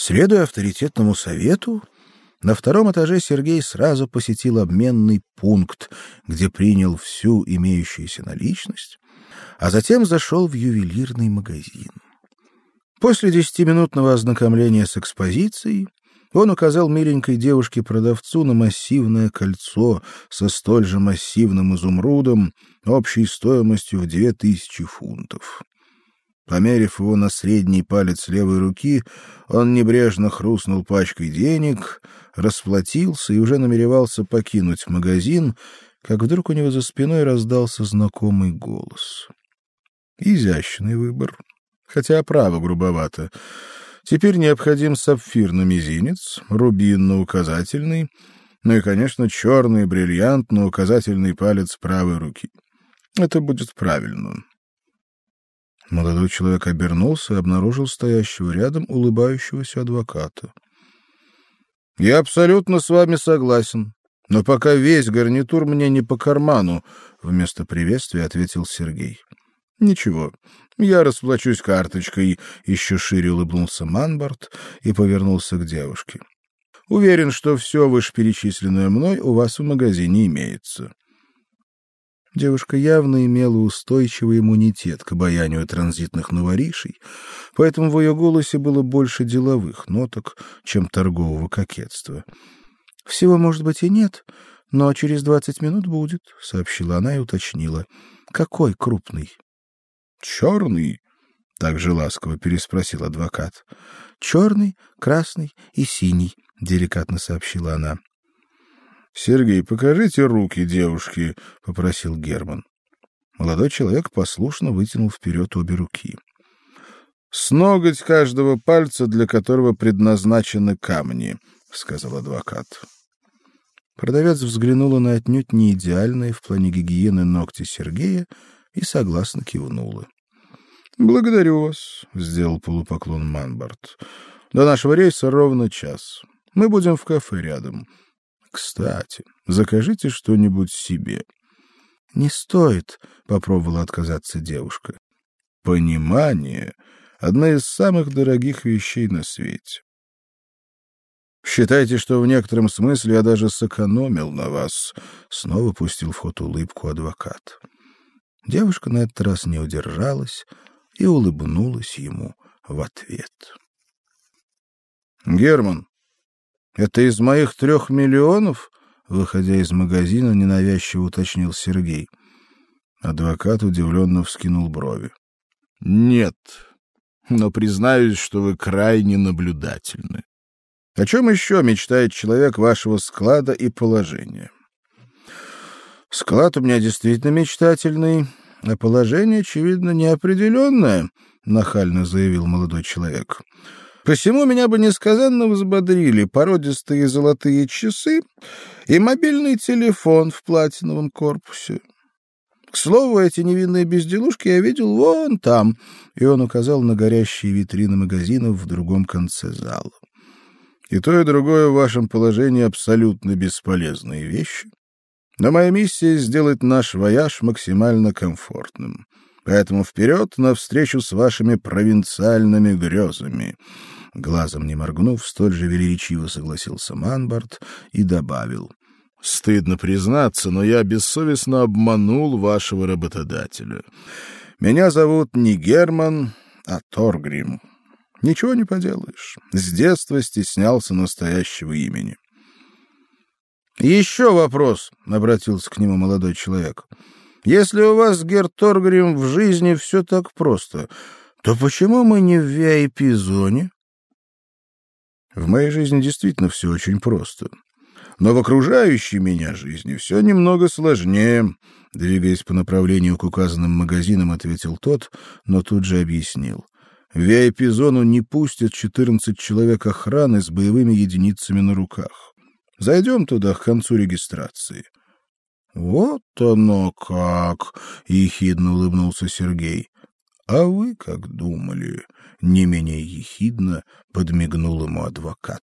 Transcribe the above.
Следуя авторитетному совету, на втором этаже Сергей сразу посетил обменный пункт, где принял всю имеющуюся наличность, а затем зашел в ювелирный магазин. После десятиминутного ознакомления с экспозицией он указал миленькой девушке-продавцу на массивное кольцо со столь же массивным изумрудом общей стоимостью в две тысячи фунтов. Померив его на средний палец левой руки, он небрежно хрустнул пачкой денег, расплатился и уже намеревался покинуть магазин, как вдруг у него за спиной раздался знакомый голос. Изящный выбор, хотя право грубовато. Теперь необходим сапфир на мизинец, рубин на указательный, ну и, конечно, черный бриллиант на указательный палец правой руки. Это будет правильно. Молодой человек обернулся и обнаружил стоящего рядом улыбающегося адвоката. Я абсолютно с вами согласен, но пока весь гарнитур мне не по карману, вместо приветствия ответил Сергей. Ничего, я расплачусь карточкой, еще шире улыбнулся Манбарт и повернулся к девушке. Уверен, что все вышеперечисленное мной у вас в магазине имеется. Девушка явно имела устойчивый иммунитет к обаянию транзитных новоришей, поэтому в ее голосе было больше деловых ноток, чем торгового кокетства. Всего, может быть, и нет, но через двадцать минут будет, сообщила она и уточнила: какой крупный? Черный? так же ласково переспросил адвокат. Черный, красный и синий, деликатно сообщила она. Сергей, покажите руки девушки, попросил Герман. Молодой человек послушно вытянул вперед обе руки. С ноготь каждого пальца, для которого предназначены камни, сказал адвокат. Продавец взглянула на отнюдь не идеальные в плане гигиены ногти Сергея и согласно кивнула. Благодарю вас, сделал полупоклон Манбарт. До нашего рейса ровно час. Мы будем в кафе рядом. Кстати, закажите что-нибудь себе. Не стоит, попробовала отказаться девушка. Понимание одна из самых дорогих вещей на свете. Считайте, что в некотором смысле я даже сэкономил на вас, снова пустил в ход улыбку адвокат. Девушка на этот раз не удержалась и улыбнулась ему в ответ. Герман, это из моих трех миллионов, выходя из магазина, ненавязчиво уточнил Сергей. Адвокат удивленно вскинул брови. Нет. Но признаюсь, что вы крайне наблюдательны. О чем еще мечтает человек вашего склада и положения? Склад у меня действительно мечтательный, а положение очевидно неопределенное, нахально заявил молодой человек. Посему меня бы несказанно взбодрили породистые золотые часы и мобильный телефон в платиновом корпусе. К слову, эти невинные безделушки я видел вон там, и он указал на горящие витрины магазинов в другом конце зала. И то, и другое в вашем положении абсолютно бесполезные вещи. Но моя миссия сделать наш вояж максимально комфортным. Поэтому вперед навстречу с вашими провинциальными грезами глазом не моргнув, столь же величаво согласился Манбарт и добавил: Стыдно признаться, но я бессовестно обманул вашего работодателя. Меня зовут не Герман, а Торгрим. Ничего не поделаешь. С детства стеснялся настоящего имени. Еще вопрос, обратился к нему молодой человек. Если у вас, Герр Торгрим, в жизни все так просто, то почему мы не в VIP-зоне? В моей жизни действительно все очень просто. Но в окружающей меня жизни все немного сложнее. Двигаясь по направлению к указанным магазинам, ответил тот, но тут же объяснил. В VIP-зону не пустят 14 человек охраны с боевыми единицами на руках. Зайдем туда к концу регистрации. Вот оно как, ехидно улыбнулся Сергей. А вы как думали? Не менее ехидно подмигнул ему адвокат.